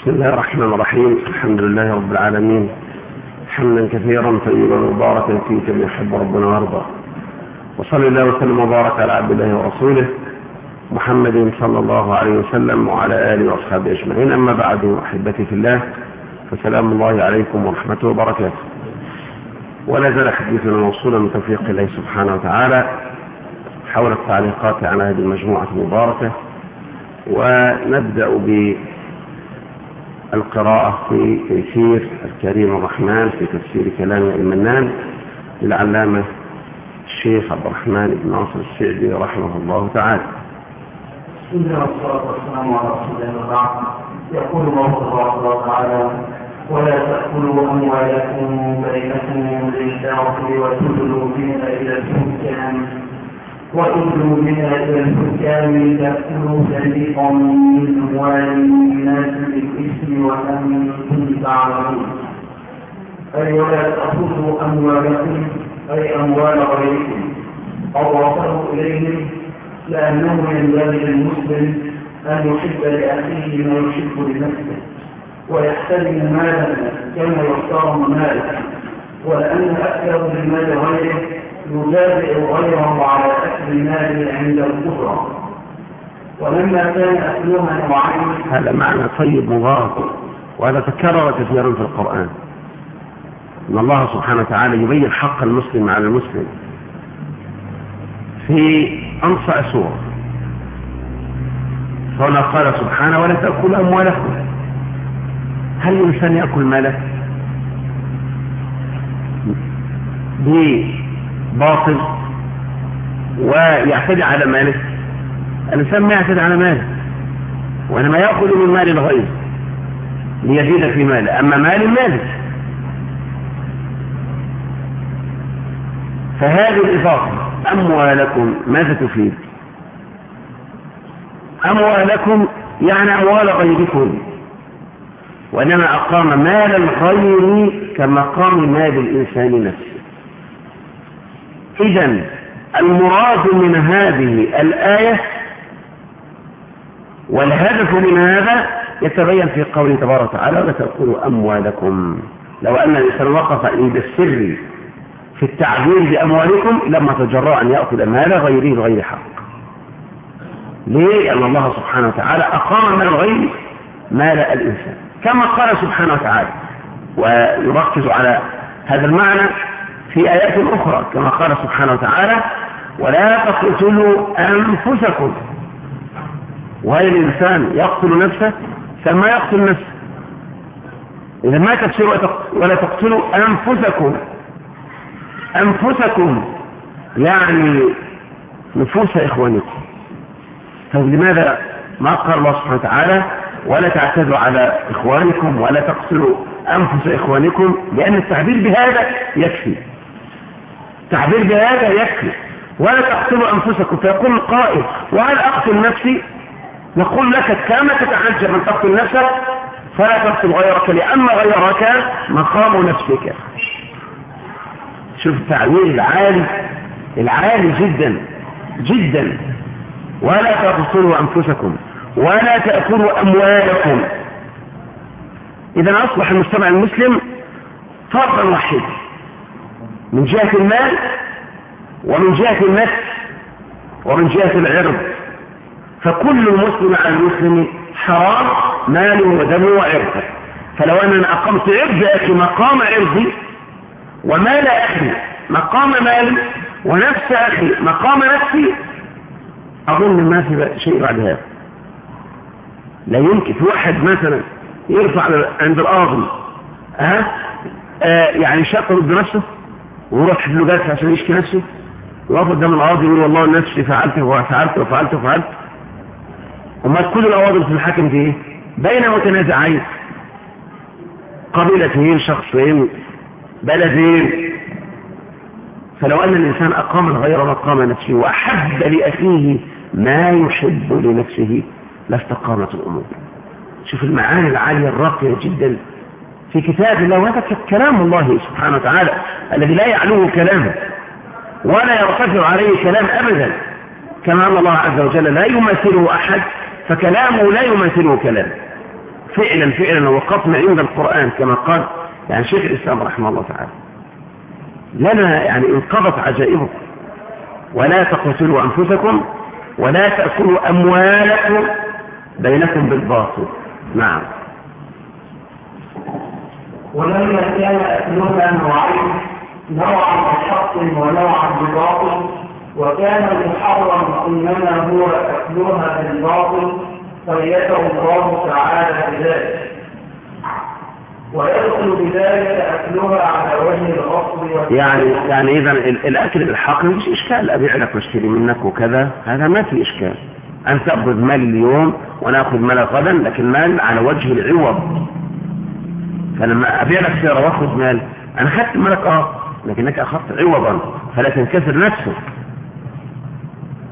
بسم الله الرحمن الرحيم. الحمد لله رب العالمين. حمدا كثيرا طيبا مباركا فيه كما يحب ربنا ويرضى. وصلى الله وسلم وبارك على عبد الله ورسوله محمد صلى الله عليه وسلم وعلى آله وأصحابه أجمعين. أما بعد أحبتي في الله فسلام الله عليكم ورحمته وبركاته. ولا زال حديثنا موصولا من توفيق الله سبحانه وتعالى حول التعليقات على هذه المجموعة المباركة. ونبدأ ب القراءة في تيسير الكريم الرحمن في تفسير كلام المنان للعلامة الشيخ عبد الرحمن بن ناصر السعدي رحمه الله تعالى. بسم الله والسلام على رسول الله وبعد يقول الله تعالى ولا تأكلوا أموالكم بينكم بالباطل وتدلوا بها إلى الحكام وتدلوا بها إلى الحكام تأكلوا فريقا من أموال الناس بالإثم وأنتم تعلمون أي ولا تأخذوا أموالكم أي أموال غيركم. أضافه إليهم لأنه ينبغي للمسلم أن يحب لأخيه ما يحب لنفسه ويحترم مالا كما يحترم ماله ولأن أكثر من مال غيره يجابئ غيره على أكل ماله عند الكفر. ولما كان أكلها نوعين هذا معنى طيب مبارك وهذا تكرر كثيرا في القرآن. أن الله سبحانه وتعالى يبين حق المسلم على المسلم. في أنصع سورة. فهنا قال سبحانه ولا تأكل أموالكم. هل الإنسان يأكل ماله؟ بباطل ويعتدي على ماله. الإنسان ما يعتدي على ماله وإنما يأخذ من مال الغير ليزيد في ماله. أما مال ماله فهذه الإضافة أموالكم ماذا تفيد؟ أموالكم يعني أموال غيركم. وإنما أقام مال الغير كمقام مال الإنسان نفسه. إذا المراد من هذه الآية والهدف من هذا يتبين في قوله تبارك وتعالى ولا تأكلوا أموالكم. لو أن الإنسان وقف عند السر في التعبير بأموالكم لما تجرأ أن يأكل مال غيره بغير حق. ليه؟ لأن الله سبحانه وتعالى أقام مال الغير مال الإنسان. كما قال سبحانه وتعالى ويركز على هذا المعنى في آيات أخرى كما قال سبحانه وتعالى ولا تقتلوا أنفسكم. وهل الإنسان يقتل نفسه فما يقتل نفسه؟ إذا ما تفسروا ولا تقتلوا أنفسكم. أنفسكم يعني نفوس إخوانكم. طيب لماذا ما قال الله سبحانه وتعالى ولا تعتدوا على إخوانكم ولا تقتلوا أنفس إخوانكم لأن التعبير بهذا يكفي. التعبير بهذا يكفي. ولا تقتلوا أنفسكم فيقول القائل وهل أقتل نفسي؟ نقول لك كما تتعجب أن تقتل نفسك فلا تقتل غيرك لأن غيرك مقام نفسك. شوف التعبير العالي العالي جدا جدا. ولا تقتلوا أنفسكم ولا تأكلوا أموالكم. إذا أصبح المجتمع المسلم فرقا واحدا من جهة المال ومن جهة النفس ومن جهة العرض. فكل المسلم على المسلم حرام ماله ودمه وعرضه فلو أننا أقمت عرض أخي مقام عرضي ومال أخي مقام مالي ونفس أخي مقام نفسي أظن ما في شيء بعد هذا. لا يمكن في واحد مثلا يرفع عند القاضي أه؟ أه يعني شق ضد نفسه؟ ويروح له جلسة عشان يشكي نفسه. ويقف قدام القاضي يقول والله نفسي فعلت وفعلت وفعلت وفعلت. وما كل الأواضي في الحاكم دي إيه؟ بين متنازعين. قبيلتين شخصين بلدين. فلو أن الإنسان أقام الغير مقام نفسه وأحب لأخيه ما يحب لنفسه لاستقامت الأمور. شوف المعاني العالية الراقية جدا. في كتاب الله وهذا كلام الله سبحانه وتعالى الذي لا يعلوه كلامه ولا يرتفع عليه كلام أبدا. كما أن الله عز وجل لا يماثله أحد فكلامه لا يماثله كلامه فعلا فعلا وقفنا عند القرآن كما قال يعني شيخ الإسلام رحمه الله تعالى. لنا يعني انقضت عجائبه ولا تقتلوا أنفسكم ولا تأكلوا أموالكم بينكم بالباطل. نعم. ولما كان أكلها نوعين نوعا بحق ونوعا بباطل وكان المحرم إنما هو أكلها بالباطل قيده الله تعالى بذلك. ويدخل بذلك أكلها على وجه الغصب يعني يعني إذا الأكل بالحق مش إشكال. أبيع لك واشتري منك وكذا هذا ما في إشكال. أن تأخذ مال اليوم ونأخذ مال غدا لكن مال على وجه العوض. فلما أبيع لك سيارة وأخذ مال. أنا أخذت مالك أه لكنك أخذت عوضا فلا تنكسر نفسك.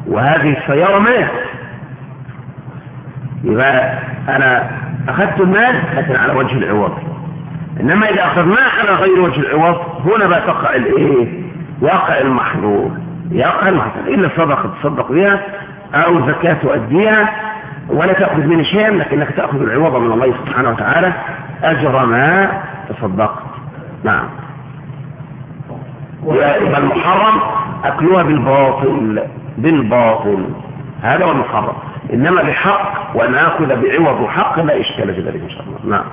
وهذه السيارة مال يبقى أنا أخذت المال لكن على وجه العوض. إنما إذا أخذناه على غير وجه العوض هنا بقى تقع الإيه؟ يقع المحظور يقع المحظور إلا صدقة تصدق بها أو زكاة تؤديها ولا تأخذ منه شيئا لكنك تأخذ العوض من الله سبحانه وتعالى. أجر ما تصدقت نعم. يبقى المحرم أكلها بالباطل بالباطل. هذا هو المحرم. إنما بحق وأن أخذ بعوض حق لا إشكال في ذلك إن شاء الله. نعم.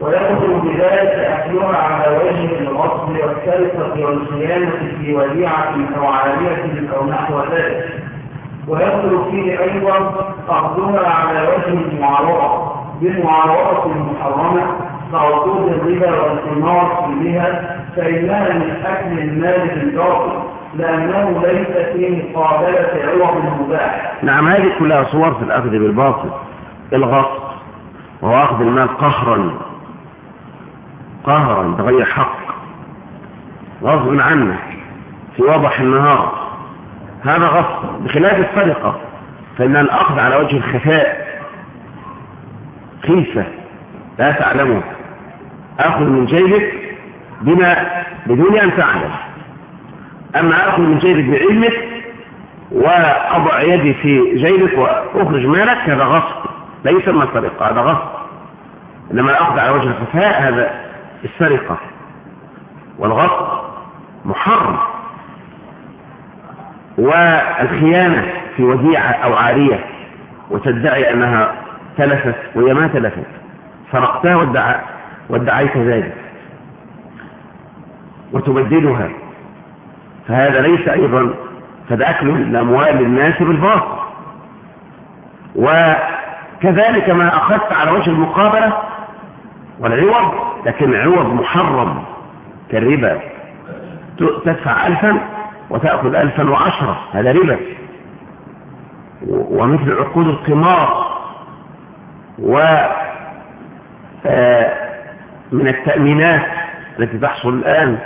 ويدخل بذلك أكلها على وجه الغصب والسرقة والخيانة في وديعة أو عالية أو نحو ذلك. ويدخل فيه أيضا أخذها على وجه المعارضة بالمعارضة المحرمة كعقود الربا والثمار بها فإنها من أكل المال بالباطل لأنه ليس في مقابلة عوض مباح. نعم هذه كلها صور في الأخذ بالباطل. الغصب وهو أخذ المال قهرا. قهرا بغير حق. غصب عنه في وضح النهار. هذا غصب. بخلاف السرقة فإن الأخذ على وجه الخفاء خيفة لا تعلمه. أخذ من جيبك بما بدون أن تعلم. أما أخذ من جيبك بعلمك وأضع يدي في جيبك وأخرج مالك هذا غصب. ليس من السرقة هذا غصب. إنما الأخذ على وجه الخفاء هذا السرقة. والغصب محرم. والخيانة في وديعة أو عارية وتدعي أنها تلفت وهي ما تلفت. سرقتها وادعى وادعيت ذلك. وتبدلها. فهذا ليس أيضا فده أكل الأموال للناس بالباطل. وكذلك ما أخذت على وجه المقابلة والعوض لكن عوض محرم كالربا. تدفع ألفا وتأخذ ألفا وعشرة هذا ربا. ومثل عقود القمار. و من التأمينات التي تحصل الآن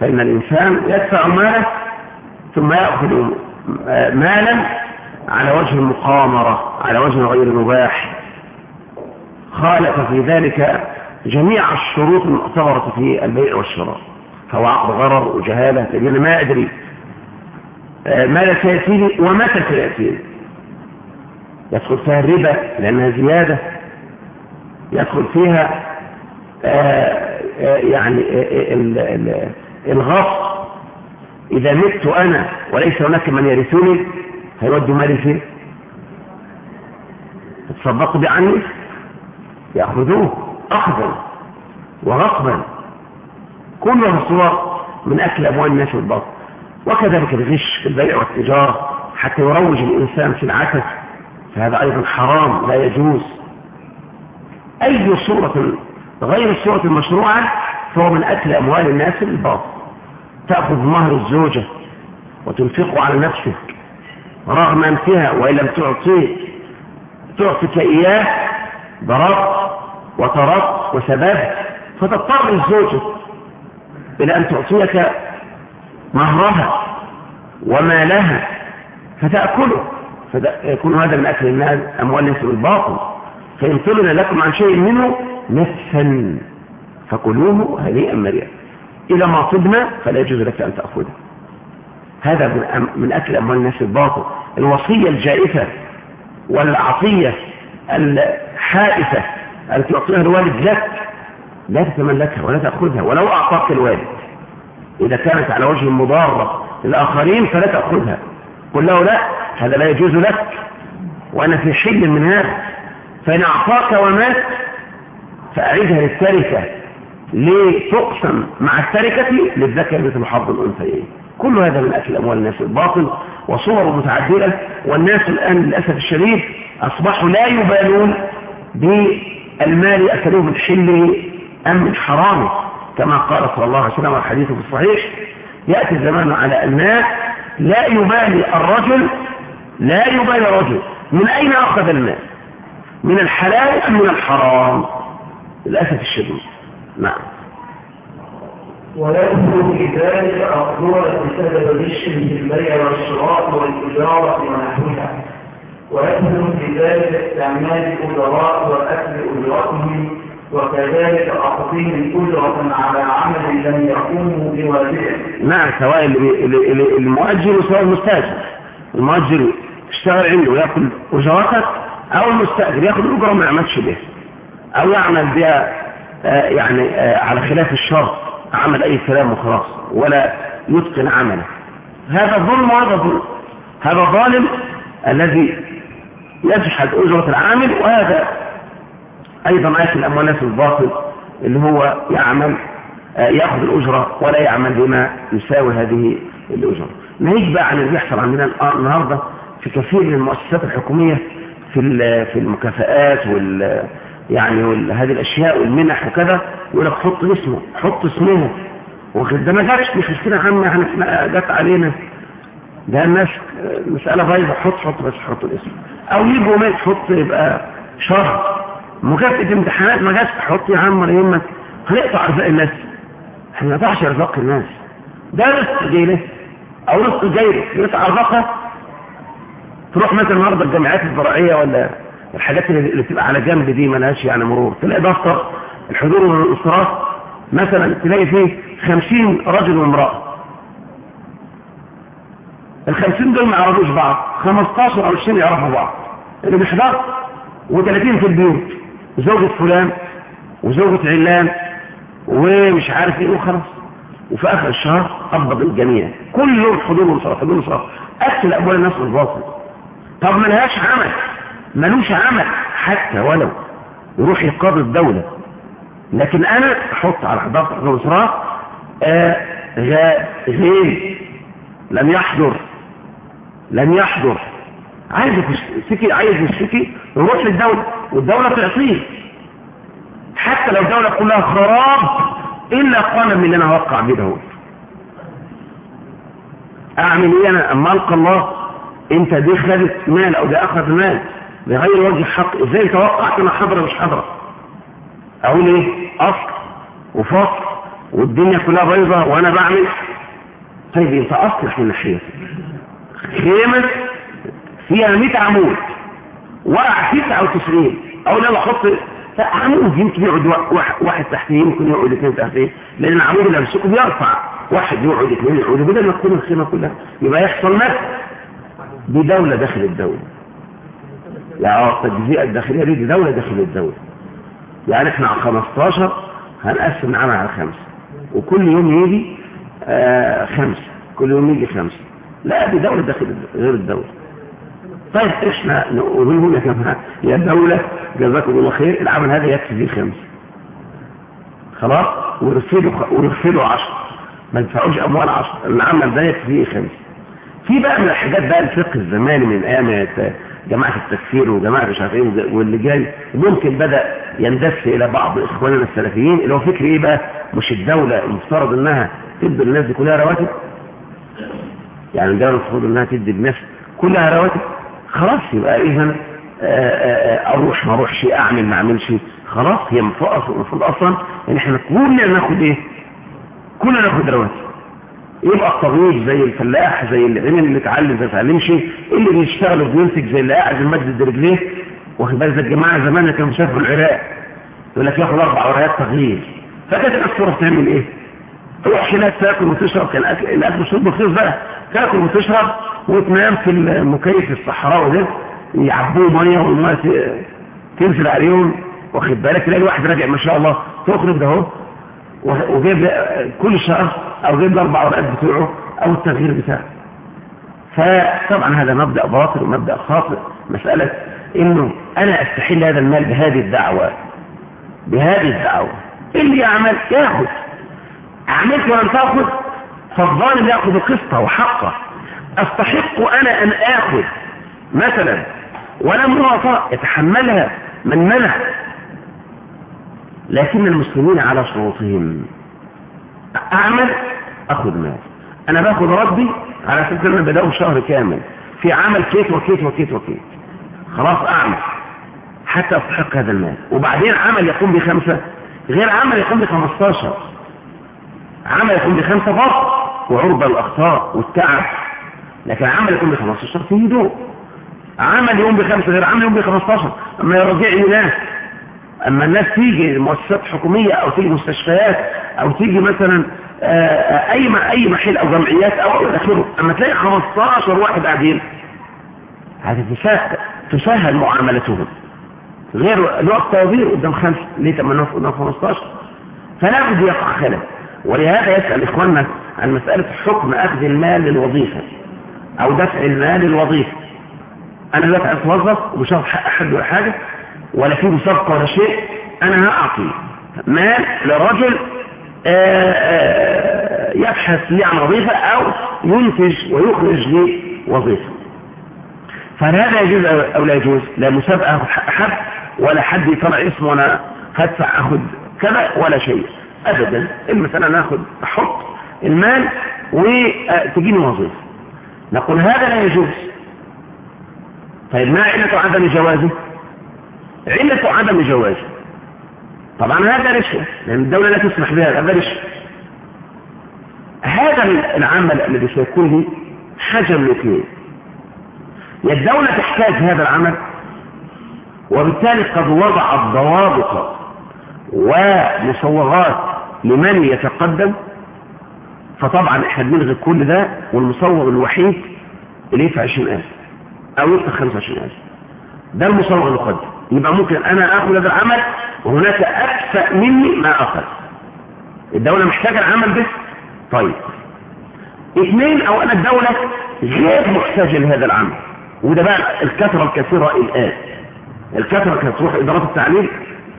فإن الإنسان يدفع ماله ثم يأخذ مالا على وجه المقامرة على وجه غير مباح. خالف في ذلك جميع الشروط المعتبرة في البيع والشراء فهو عقد غرر وجهالة لأن ما أدري. ماذا سيأتيني ومتى سيأتيني يدخل فيها الربا لأنها زيادة. يدخل فيها يعني الغصب. إذا مت أنا وليس هناك من يرثني هيودوا مالي فين؟ تصدقوا بي عني يأخذوه أخذا وغصبا. كلها صور من أكل أموال الناس والباطل. وكذلك الغش في البيع والتجارة حتى يروج الإنسان في العسس فهذا أيضا حرام لا يجوز. أي صورة غير الصورة المشروعة فهو من أكل أموال الناس بالباطل تأخذ مهر الزوجة وتنفقه على نفسك رغم أنفها وإن لم تعطيه تعطيك إياه ضربت وطردت وسببت فتضطر الزوجة إلى أن تعطيك مهرها ومالها فتأكله. فيكون هذا من أكل المال أموال الناس بالباطل فإن طلنا لكم عن شيء منه نفسا فكلوه هنيئا مريئا. إذا ما طبنا فلا يجوز لك أن تأخذه. هذا من, أكل أموال الناس الباطل الوصية الجائفة والعطية الحائفة التي يعطيها الوالد لك لا تتملكها ولا تأخذها ولو أعطاك الوالد. إذا كانت على وجه مضارة للآخرين فلا تأخذها. قل له لا هذا لا يجوز لك وأنا في حل من هذا. فإن أعطاك ومات فأعيدها للتركة لتقسم مع التركة للذكر مثل حظ الأنثيين. كل هذا من أكل أموال الناس الباطل وصور متعددة. والناس الآن للأسف الشديد أصبحوا لا يبالون بالمال أكلوه من حله أم من حرامه. كما قال صلى الله عليه وسلم الحديث في الصحيح يأتي الزمان على الناس لا يبالي الرجل لا يبالي الرجل. من أين أخذ المال؟ من الحلال أم من الحرام؟ للأسف الشديد. نعم. ويدخل في ذلك أقدرة بسبب في البيع والشراء والإجارة ونحوها. ويدخل في ذلك استعمال الأجراء وأكل أجرتهم وكذلك أعطيهم أجرة على عمل لم يقوموا بواجبه نعم سواء المؤجر سواء المستأجر. المؤجر اشتغل عنده ويأكل أجرتك أو المستأجر يأخذ الأجرة ما يعملش بها أو يعمل بها آه يعني آه على خلاف الشرط عمل أي كلام وخلاص ولا يتقن عمله. هذا ظلم وهذا ظلم هذا ظالم الذي يجحد أجرة العامل وهذا أيضا آكل أموال الناس الباطل اللي هو يعمل يأخذ الأجرة ولا يعمل بما يساوي هذه الأجرة. نهيج بقى عن اللي بيحصل عندنا النهاردة في كثير من المؤسسات الحكومية في في المكافآت وال يعني هذه الأشياء والمنح وكذا يقول لك حط اسمه حط اسمه. واخد؟ ده ما جاتش مش مشكلة عامة إحنا جت علينا. ده الناس مسألة بايظة حط حط بس حط الاسم. أو يجوا ما تحط يبقى شهر مكافأة امتحانات ما جاتش حط يا عم ولا يهمك. هنقطع أرزاق الناس. إحنا ما نقطعش أرزاق الناس. ده رزق جاي أو رزق جاي يقطع أرزاقها تروح مثلا النهارده الجامعات الزراعية ولا الحاجات اللي بتبقى على جنب دي مالهاش يعني مرور. تلاقي دفتر الحضور والانصراف مثلا تلاقي فيه 50 رجل وامرأة. ال 50 دول ما يعرفوش بعض. 15 أو 20 يعرفوا بعض. اللي بيحضر و30 في البيوت. زوجة فلان وزوجة علان ومش عارف إيه وخلاص. وفي آخر الشهر قبض الجميع. كل يوم حضور وانصراف حضور وانصراف أكل اموال الناس بالباطل طب ما لهاش عمل ملوش عمل حتى ولو يروح يقاضي الدولة. لكن أنا أحط على حضارة حضور آه غير لم يحضر لم يحضر. عايز يشتكي عايز يشتكي يروح للدولة والدولة تعطيه. حتى لو الدولة كلها خراب إلا من اللي أنا أوقع بيه دهوت أعمل إيه أنا؟ أما ألقى الله أنت دي خدت مال أو ده أخذ مال. بغير وجه حق. إزاي توقعت أنا حضرة مش حضرة؟ أقول إيه؟ أصل وفصل والدنيا كلها بيضة وأنا بعمل. طيب أنت أصلح من ناحيتي خيمة فيها 100 عمود. وقع 99 أو لا أحط عمود يمكن يقعد واحد تحتيه يمكن يقعد اثنين تحتيه. لأن العمود اللي امسكه بيرفع. واحد يقعد اثنين يقعد بدل ما تكون الخيمة كلها. يبقى يحصل نفس. دي دولة داخل الدولة. يعني التجزئه الداخلية دي, دي دولة داخل الدولة. يعني إحنا على 15 هنقسم نعمل على خمسة. وكل يوم يجي آه خمسة. كل يوم يجي خمسة. لا دي دولة داخل غير الدولة. طيب إحنا نقول لهم يا دولة جزاكم الله خير. العمل هذا يكفي فيه خمس خلاص؟ ورفضوا ورفضوا 10 ما يدفعوش أموال 10 العمل ده يكفي فيه خمس. في بقى من الحاجات بقى الفقه الزماني من أيام جماعة التكفير وجماعة مش عارف إيه واللي جاي. ممكن بدأ يندس إلى بعض إخواننا السلفيين. اللي هو فكر إيه بقى؟ مش الدولة المفترض إنها تدي الناس دي كلها رواتب؟ يعني الدولة المفروض إنها تدي الناس كلها رواتب؟ خلاص يبقى اذا أروح ما أروحش أعمل ما أعملش. خلاص هي المفروض أصلا إن إحنا كلنا ناخد إيه؟ كلنا ناخد رواتب يبقى الطبيب زي الفلاح زي العلم اللي اتعلم زي اتعلمش اللي بيشتغل وبينتج زي اللي قاعد المجد رجليه. واخد بالك الجماعة زمان اللي كانوا مسافروا العراق. يقول لك ياخد أربع ورايات تغيير. فكانت الناس تروح تعمل إيه؟ تروح هناك تاكل وتشرب كان الأكل الأكل رخيص بقى. تاكل وتشرب وتنام في المكيف الصحراء ده يعبوه مية والمية تنزل عليهم واخد بالك؟ تلاقي الواحد راجع ما شاء الله تخرج ده اهو وجايب كل شهر أو جايب الاربع ورقات بتوعه أو التغيير بتاعه. فطبعا هذا مبدأ باطل ومبدأ خاطئ. مسألة إنه أنا أستحل هذا المال بهذه الدعوة. بهذه الدعوة. اللي يعمل؟ ياخذ. عملت ولم تأخذ فالظالم يأخذ قسطه وحقه. أستحق أنا أن آخذ مثلا ولم يعطى يتحملها من منع. لكن المسلمين على شروطهم. أعمل أخذ مال أنا باخذ ربي على أساس إن بدأه شهر كامل. في عمل كيت وكيت وكيت وكيت خلاص أعمل. حتى أستحق هذا المال. وبعدين عمل يقوم بخمسة. غير عمل يقوم بخمستاشر. عمل يقوم بخمسة فقط. وعرضة الأخطاء والتعب. لكن عمل يقوم بخمستاشر فيه هدوء. عمل يقوم بخمسة غير عمل يقوم بخمستاشر. أما يرجعني ناس أما الناس تيجي مؤسسات حكومية أو تيجي مستشفيات أو تيجي مثلا أي أي محل أو جمعيات أو إلى آخره أما تلاقي 15 واحد قاعدين. هذه تسهل معاملتهم. غير الوقت طوابير قدام خمسة ليه تمنى قدام 15 فلا بد يقع خلل ولهذا يسأل إخواننا عن مسألة حكم أخذ المال للوظيفة. أو دفع المال للوظيفة. أنا دلوقتي أتوظف ومش هاخد حق أحد ولا حاجة ولا في مسابقة ولا شيء أنا هأعطي مال لرجل آآ آآ يبحث لي عن وظيفة أو ينتج ويخرج لي وظيفة. فهل هذا يجوز أو لا يجوز؟ لا مسابقة أخذ حق أحد ولا حد يطلع اسمه وأنا هدفع أخذ كذا ولا شيء. أبدا المسألة ناخذ أحط المال وتجيني وظيفة. نقول هذا لا يجوز. طيب ما علة عدم جوازه؟ علة عدم جوازه. طبعا هذا رشوة لأن الدولة لا تسمح بها هذا رشوة. هذا العمل الذي سيكون لي حاجة من اثنين يا الدولة تحتاج هذا العمل وبالتالي قد وضعت ضوابط ومصوغات لمن يتقدم فطبعا إحنا بنلغي كل ده والمصوغ الوحيد اللي يدفع 20000 أو يدفع 25000 ده المصوغ المقدم. يبقى ممكن أنا اخذ هذا العمل وهناك اكفأ مني ما أخذ. الدولة محتاجة العمل ده؟ طيب. اثنين أو أنا الدولة غير محتاجة لهذا العمل. وده بقى الكثرة الكثيرة الآن. الكثرة كانت تروح ادارات التعليم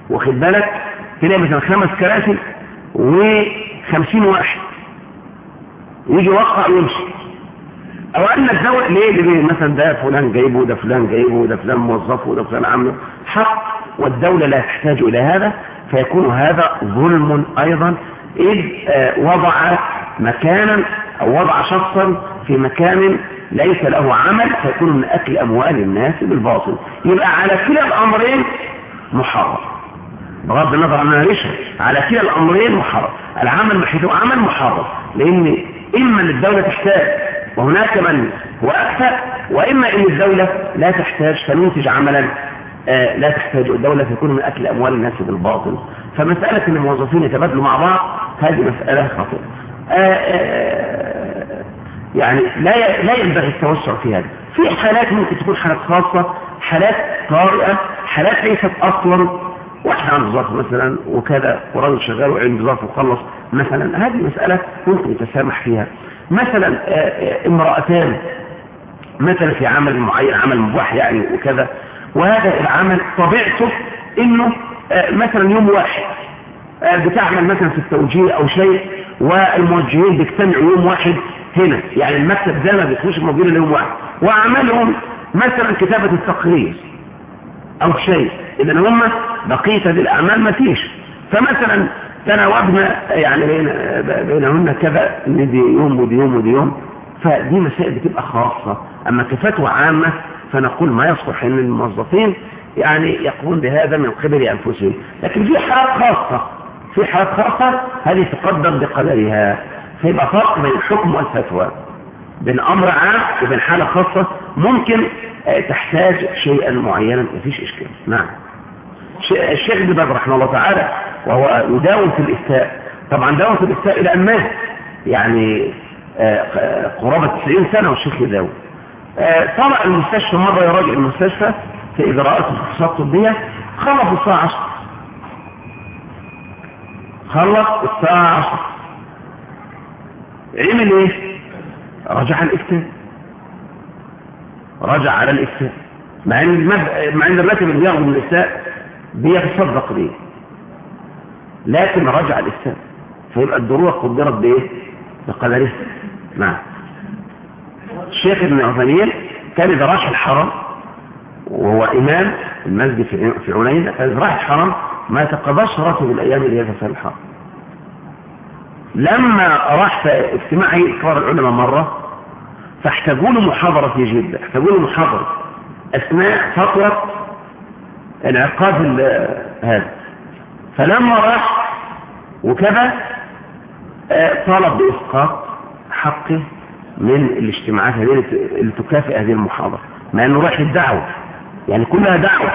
واخد بالك؟ تلاقي مثلا خمس كراسي وخمسين واحد. يجي يوقع ويمشي. أو ان الدولة ليه؟ ليه؟ مثلا ده فلان جايبه ده فلان جايبه ده فلان موظفه ده فلان عامله. حق والدولة لا تحتاج إلى هذا فيكون هذا ظلم أيضا. إذ وضع مكانا أو وضع شخصا في مكان ليس له عمل فيكون من أكل أموال الناس بالباطل. يبقى على كلا الأمرين محرم. بغض النظر عنها رشوة على كلا الأمرين محرم. العمل محيطه عمل محرم. لأن إما أن الدولة تحتاج وهناك من هو أكثر وإما أن الدولة لا تحتاج فننتج عملا آه لا تحتاج الدولة فيكون من أكل أموال الناس بالباطل. فمسألة إن الموظفين يتبادلوا مع بعض هذه مسألة خطيرة. آه آه يعني لا لا ينبغي التوسع في هذا في حالات ممكن تكون حالات خاصة حالات طارئة حالات ليست أصلا واحد عنده ظرف مثلا وكذا ورجل شغال وعنده ظرف وخلص. مثلا هذه مسألة ممكن يتسامح فيها. مثلا امرأتان مثلا في عمل معين عمل مباح يعني وكذا. وهذا العمل طبيعته إنه مثلا يوم واحد بتعمل مثلا في التوجيه أو شيء والموجهين بيجتمعوا يوم واحد هنا. يعني المكتب ده ما بيكونش موجود الا يوم واحد. واعمالهم مثلا كتابة التقرير. أو شيء. اذا هم بقية هذه الأعمال ما فيش. فمثلا تناوبنا يعني بين بينهن كذا ان دي يوم ودي يوم ودي يوم فدي مسائل بتبقى خاصة. أما كفتوى عامة فنقول ما يصلح إن الموظفين يعني يقومون بهذا من قبل أنفسهم. لكن في حالات خاصة في حالات خاصة هذه تقدر بقدرها. فيبقى فرق بين الحكم والفتوى. بين أمر عام وبين حالة خاصة ممكن تحتاج شيئا معينا مفيش إشكال. نعم. الشيخ باز رحمه الله تعالى وهو يداوم في الإفتاء. طبعا داوم في الإفتاء إلى أن مات. يعني قرابة 90 سنة والشيخ يداوم. طلع المستشفى مرة يراجع المستشفى في إجراءات الفحوصات الطبية. خلص الساعة 10 خلص الساعة 10 عمل إيه؟ رجع الإفتاء. رجع على الإفتاء. مع إن المب... مع إن الراتب اللي بياخده من الإفتاء بيتصدق بيه. لكن رجع الإفتاء. فيبقى الضروره قدرت بإيه؟ بقدرها نعم. الشيخ ابن عثيمين كان اذا راح الحرم وهو إمام المسجد في عنين كان اذا راح الحرم ما تقضاش راتب الأيام اللي هي الحرم. لما راح في اجتماع كبار العلماء مرة فاحتاجوا له محاضرة في جدة احتاجوا له محاضرة. أثناء فترة انعقاد هذا. فلما راح وكذا طلب بإسقاط حقه من الاجتماعات هذه اللي تكافئ هذه المحاضرة. مع أنه راح الدعوة يعني كلها دعوة.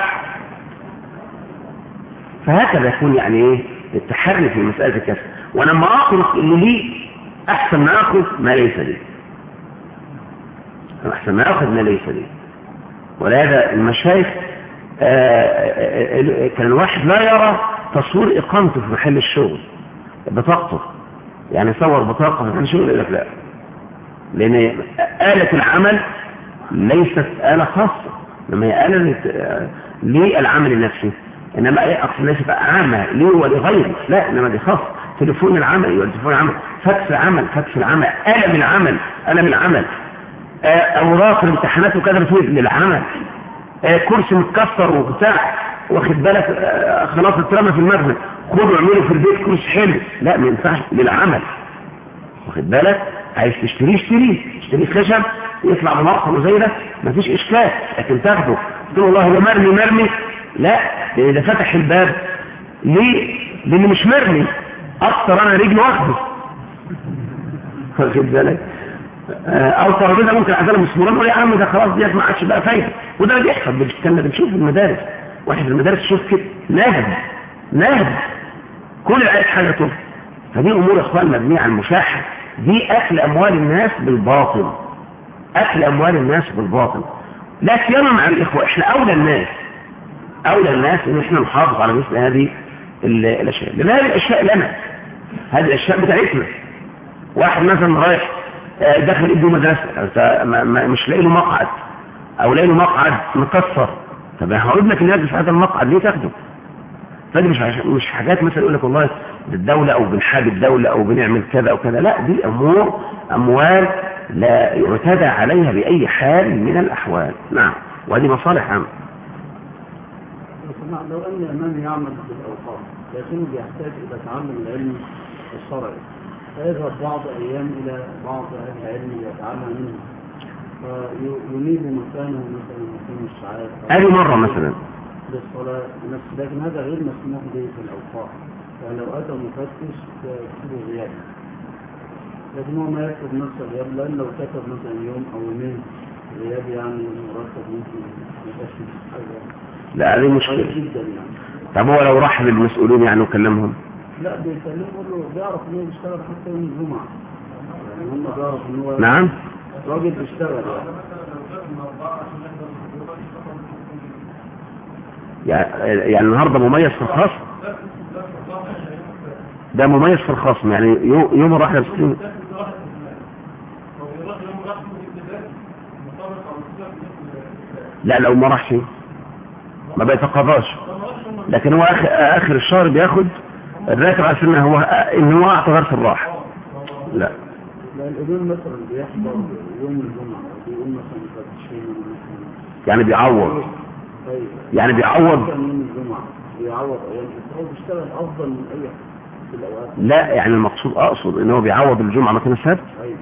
فهكذا يكون يعني إيه؟ التحري في مسألة الكسب وأنا لما اخلص اللي لي أحسن ما اخذ ما ليس لي. احسن ما اخذ ما ليس لي. ولهذا المشايخ كان الواحد لا يرى تصوير إقامته في محل الشغل بطاقته. يعني صور بطاقة في محل الشغل يقول لك لا. لأن آلة العمل ليست آلة خاصة لما هي آلة للعمل النفسي. إنما إيه أقصد ليست عامة لي ولغيري لا إنما دي خاصة. تليفون العمل يبقى تليفون العمل. فاكس العمل فاكس العمل قلم العمل قلم العمل. أوراق الامتحانات وكذا بتوجد للعمل آه كرسي متكسر وبتاع واخد بالك؟ آه خلاص اترمى في المخزن. خدوا اعملوا في البيت كرسي حلو. لا ما ينفعش للعمل. واخد بالك؟ عايز تشتريه اشتريه. اشتريه خشب يطلع بمرقم زي ده مفيش إشكال. لكن تاخده. تقول والله هو مرمي مرمي. لا ده فتح الباب. ليه؟ لأن مش مرمي. أكتر أنا رجلي واخده. واخد بالك؟ أو ترابيزه ممكن اعزلها مسمورين ولا يا عم ده خلاص ديت ما عادش بقى فايدة. وده اللي بيحصل. كنا بنشوف في المدارس. واحد في المدارس شوف كده. ناهب ناهب كل العيال حاجة تفضل فدي أمور يا إخوان مبنية على المشاحة. دي أكل أموال الناس بالباطل. أكل أموال الناس بالباطل. لا سيما مع الإخوة. إحنا أولى الناس. أولى الناس إن إحنا نحافظ على مثل هذه الأشياء. لأن هذه الأشياء لنا؟ هذه الأشياء بتاعتنا. واحد مثلا رايح دخل ابنه مدرسة. مش لاقي له مقعد. أو لاقي له مقعد مكسر. طب هقول لك إن يجلس هذا المقعد ليه تاخده؟ فدي مش مش حاجات مثلا يقول لك والله الدولة أو بنحاب الدولة أو بنعمل كذا أو كذا. لا دي امور أموال لا يعتدى عليها بأي حال من الأحوال. نعم. وهذه مصالح عامة. لو أن الامام يعمل في الاوقاف لكنه بيحتاج إلى تعلم العلم الشرعي. فيذهب بعض أيام إلى بعض أهل العلم يتعلم منه. فينيب مكانه مثلا مكان الشعائر ادي مرة مثلا؟ للصلاة. نفس لكن هذا غير مسموح به في الأوقاف فلو أتى مفتش يكتبه غياب لكن هو ما يكتب نفس الغياب لأن لو كتب مثلا يوم أو يومين غياب يعني مرتب ممكن يكشف حاجة. لا هذه مشكلة. جدا يعني. طب هو لو راح للمسؤولين يعني وكلمهم؟ لا بيكلمه له بيعرف إن هو بيشتغل حتى يوم الجمعة. يعني هم بيعرف إن هو نعم. راجل بيشتغل. يعني يعني النهارده مميز في الخاص؟ ده مميز في الخاص يعني يو- يوم راح للسكين لا لو ما راحش. ما بيتقاضاش. لكن هو آخر, الشهر بياخد الراتب على ان هو إن هو اعتبر في الراحة. لا. يعني بيعوض. أيوه. يعني بيعوض. لا يعني المقصود أقصد إن هو بيعوض الجمعة مكان السبت. أيوه.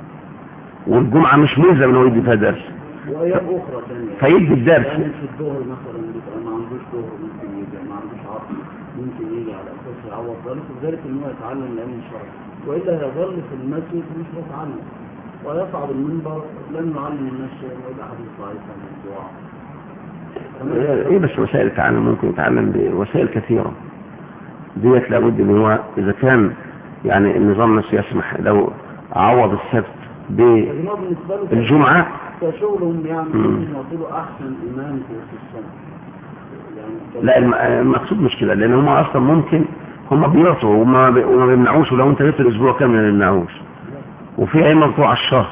والجمعة مش ملزم إن هو يدي فيها درس. وأيام أخرى ثانية فيدي الدرس يعني في الظهر مثلا بيبقى ما عندوش ظهر ممكن يجي ما عندوش عصر ممكن يجي على ذلك وذلك إن هو يتعلم العلم الشرعي. وإلا هيظل في المسجد مش متعلم. ويصعد المنبر لن يعلم الناس شيئا حديث ضعيف عن الدعاء. إيه بس وسائل التعلم ممكن يتعلم بوسائل كثيرة. ديت لابد ان هو إذا كان يعني النظام نفسه يسمح لو عوض السبت بالجمعة كشغلهم يعني يعطوا أحسن إمام في السنة. يعني لا الم- المقصود مش كده لأن هم أصلا ممكن هم بيعطوا وما بي- وما بيمنعوش ولو انت جبت الأسبوع كامل ما بيمنعوش. وفي أيام بتوع الشهر.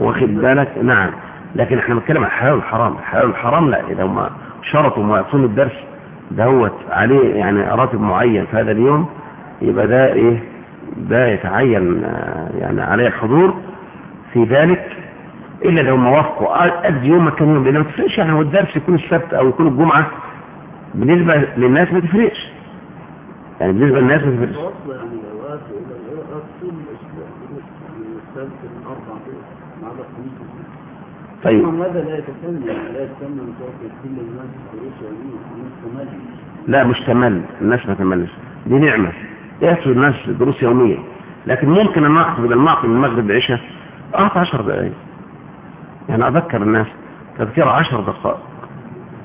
واخد بالك؟ نعم. لكن إحنا بنتكلم عن الحلال والحرام الحلال والحرام لا إذا هم شرطوا ما يقصون الدرس دهوت عليه يعني راتب معين في هذا اليوم يبقى ده إيه؟ ده يتعين آه، يعني عليه الحضور في ذلك. إلا لو ما وافقوا قد يوم مكان يوم. لأن ما تفرقش يعني هو الدرس يكون السبت أو يكون الجمعة بالنسبة للناس ما تفرقش. يعني بالنسبة للناس يعني طيب. هذا لا يتكلم لا كل الناس دروس تملي. لا مش تمل الناس ما تملش دي نعمة. يحصل الناس دروس يومية. لكن ممكن أن اقف بدل ما من المغرب للعشاء اقف 10 دقائق يعني أذكر الناس تذكير 10 دقائق.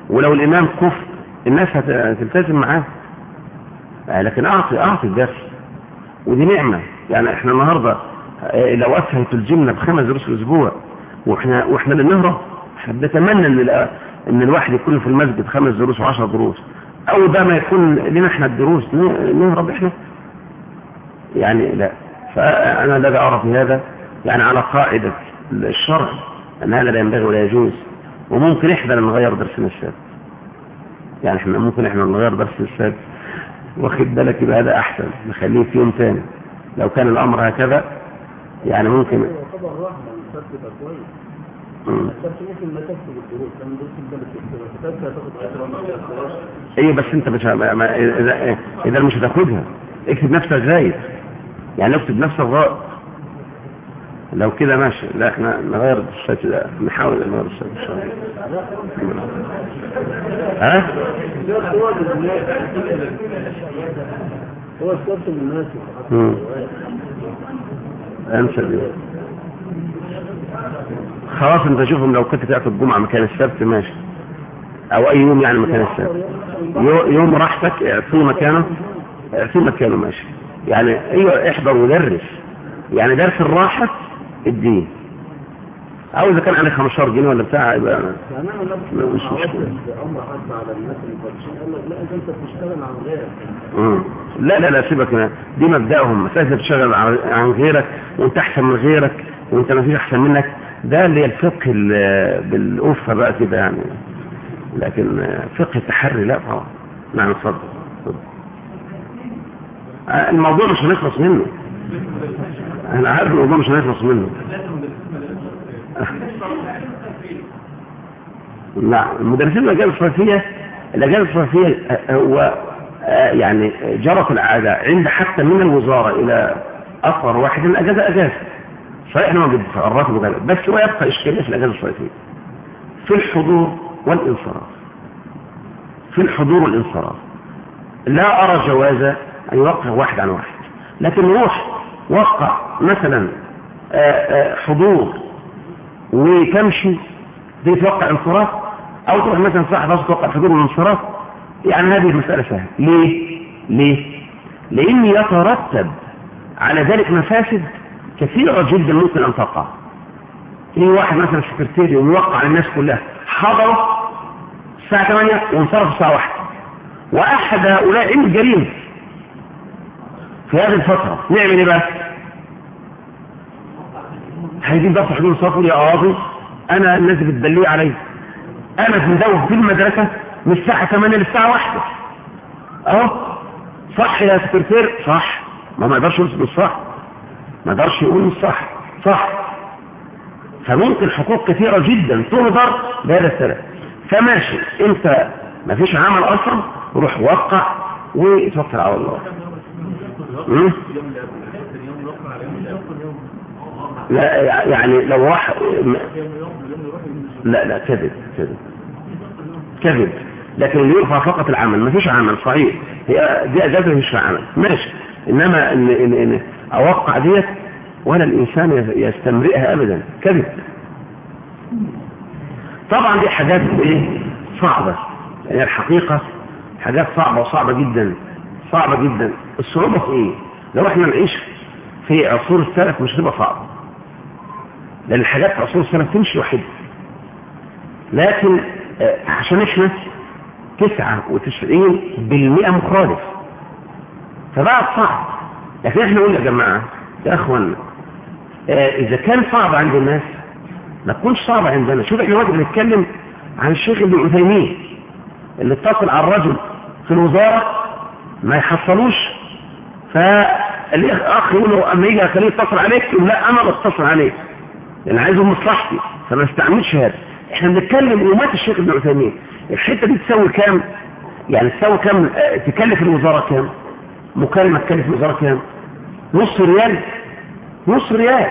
ولو الإمام كف الناس هت- هتلتزم معاه. لكن أعطي أعطي الدرس. ودي نعمة. يعني إحنا النهاردة آه، لو اسهل تلزمنا بخمس دروس في الأسبوع وإحنا وإحنا اللي نهرب إحنا بنتمنى إن إن الواحد يكون في المسجد خمس دروس وعشر دروس. أو ده ما يكون لنا إحنا الدروس نهرب إحنا. يعني لا. فأنا الذي في هذا. يعني على قاعدة الشرع أن هذا لا ينبغي ولا يجوز. وممكن إحنا نغير درسنا السابق. يعني إحنا ممكن إحنا نغير درس السابق. واخد بالك يبقى هذا أحسن نخليه في يوم تاني لو كان الأمر هكذا يعني ممكن. إيه بس أنت مش ما ما اذا إذا مش هتاخدها اكتب نفسك زايد يعني اكتب نفسك غائب لو كده ماشي لا إحنا نغير الشات ده نحاول نغير الشات إن شاء الله. ها؟ هو السبت المناسب. انسى اليوم خلاص أنت شوفهم لو كنت تأتي الجمعة مكان السبت ماشي. أو أي يوم يعني مكان السبت. يو- يوم راحتك اعطيه مكانه اعطيه مكانه ماشي. يعني أيوه احضر ودرس. يعني درس الراحة الدين. أو اذا كان عليك 15 جنيه ولا بتاع يبقى يعني أنا لا، مش. عرضت أمر حتى على الناس المفتشين قال لك لا انت بتشتغل عن غيرك. لا لا لا سيبك دي مبدأهم. مسألة بتشتغل عن غيرك وأنت أحسن من غيرك وأنت ما فيش أحسن منك. ده اللي الفقه ال- بالأوفة بقى كده يعني. لكن فقه التحري لا طبعا. نعم اتفضل. الموضوع مش هنخلص منه. أنا عارف الموضوع مش هنخلص منه. لا المدرسين الاجازه الصيفيه الاجازه الصيفيه آه، هو آه، يعني جرت العادة عند حتى من الوزارة إلى اصغر واحد الاجازه اجازه صحيح إنه وكذا بس هو يبقى إشكالية في الاجازه الصيفيه في الحضور والانصراف. في الحضور والانصراف. لا أرى جواز أن يوقع واحد عن واحد. لكن روح وقع مثلا آه، آه، حضور وتمشي دي توقع انصراف أو تروح مثلا صاحب توقع حضور والانصراف يعني هذه المسألة سهلة. ليه؟ ليه؟ لأن يترتب على ذلك مفاسد كثيرة جدا ممكن أن تقع. في واحد مثلا سكرتيري ويوقع على الناس كلها حضروا الساعة 8 وانصرف الساعة 1 وأحد هؤلاء عمل جريمة. في هذه الفترة. نعمل إيه بقى؟ هيجيب ضغط حدود الصف يا قاضي. أنا الناس بتدلي علي أنا في مدوه في المدرسة من الساعة 8 للساعة 1 أهو. صح يا سكرتير؟ صح. ما ما يقدرش يقول مش صح. ما يقدرش يقول مش صح. صح. فممكن حقوق كثيرة جدا تهدر بهذا السبب. فماشي. أنت ما فيش عمل أصلا؟ روح وقع وتوكل على الله؟ لا يعني لو راح لا لا كذب كذب. كذب. لكن يرفع فقط العمل ما فيش عمل صحيح. هي دي اجازه مش عمل. ماشي. إنما ان ان إن أوقع ديت ولا الإنسان يستمرئها ابدا. كذب. طبعا دي حاجات إيه؟ صعبة. يعني الحقيقة حاجات صعبة وصعبة جدا. صعبة جدا. الصعوبة في إيه؟ لو إحنا نعيش في عصور السلف مش هتبقى صعبة. لأن الحاجات في عصور السلف تمشي وحدة. لكن آه، عشان إحنا تسعة وتسعين بالمئة مخالف. فبقى صعب. لكن إحنا نقول يا جماعة يا اخوانا آه إذا كان صعب عند الناس ما تكونش صعب عندنا. شوف إحنا دلوقتي بنتكلم عن الشيخ ابن عثيمين اللي اتصل على الرجل في الوزارة ما يحصلوش. فالأخ يقول له أما يجي أخليه يتصل عليك يقول لا أنا بتصل عليك. لأن عايزه مصلحتي فما استعملش هذا. إحنا بنتكلم ومات الشيخ ابن عثيمين. الحتة دي تساوي كام؟ يعني تساوي كام؟ آه تكلف الوزارة كام؟ مكالمة تكلف الوزارة كام؟ نص ريال. نص ريال.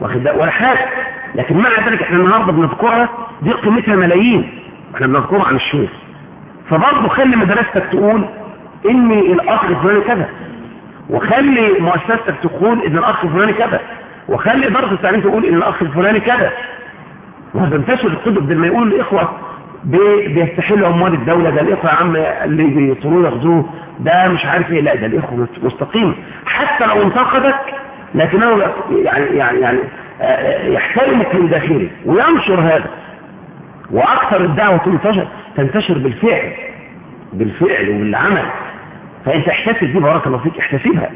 واخد ولا حاجة. لكن مع ذلك إحنا النهارده بنذكرها دي قيمتها ملايين. إحنا بنذكرها عن الشيخ. فبرضه خلي مدرستك تقول ان الأخ الفلاني كذا. وخلي مؤسستك تقول إن الأخ الفلاني كذا. وخلي إدارة التعليم تقول إن الأخ الفلاني كذا. وهتنتشر الكتب ده ما يقولوا الاخوه بيستحلوا أموال الدولة. ده الإخوة يا عم اللي بيطلعوا ياخذوه. ده مش عارف إيه. لا ده الإخوة مستقيم. حتى لو انتقدك لكنه يعني يعني يعني يحترمك من داخله وينشر هذا. وأكثر الدعوة تنتشر تنتشر بالفعل. بالفعل وبالعمل فانت احتسب دي بارك الله فيك احتسبها.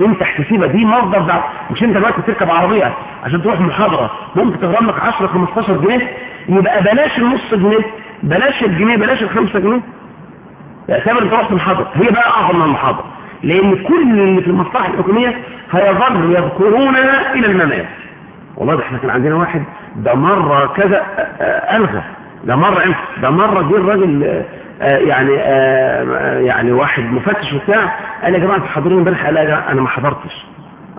انت احتسبها. دي مصدر دعوة. مش انت دلوقتي تركب عربية عشان تروح محاضرة. ممكن تغرم لك 10 15 جنيه. يبقى بلاش النص جنيه. بلاش الجنيه بلاش الخمسة جنيه. اعتبر انت رحت محاضرة. هي بقى أعظم من المحاضرة. لأن كل اللي في المصلحة الحكومية هيظل يذكروننا إلى الممات والله ده إحنا كان عندنا واحد ده مرة كذا ألغى. ده مرة ده مرة جه الراجل يعني يعني واحد مفتش وبتاع قال يا جماعة أنتوا حاضرين امبارح؟ قال أنا ما حضرتش.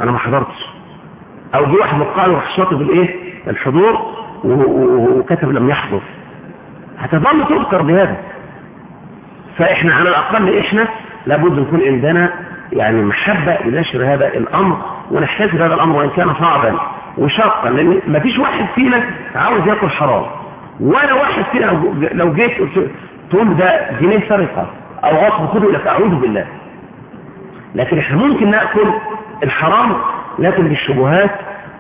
أنا ما حضرتش. أو جه واحد مقال وراح شاطب الايه؟ الحضور وكتب لم يحضر. هتظل تذكر بهذا. فإحنا على الأقل إحنا لابد يكون عندنا يعني محبة لنشر هذا الأمر ونحتسب هذا الأمر وإن كان صعبا وشاقا لأن ما فيش واحد فينا عاوز ياكل حرام. ولا واحد فينا لو جيت تقول ده جنيه سرقة أو غصب خده لك أعوذ بالله. لكن إحنا ممكن نأكل الحرام لكن بالشبهات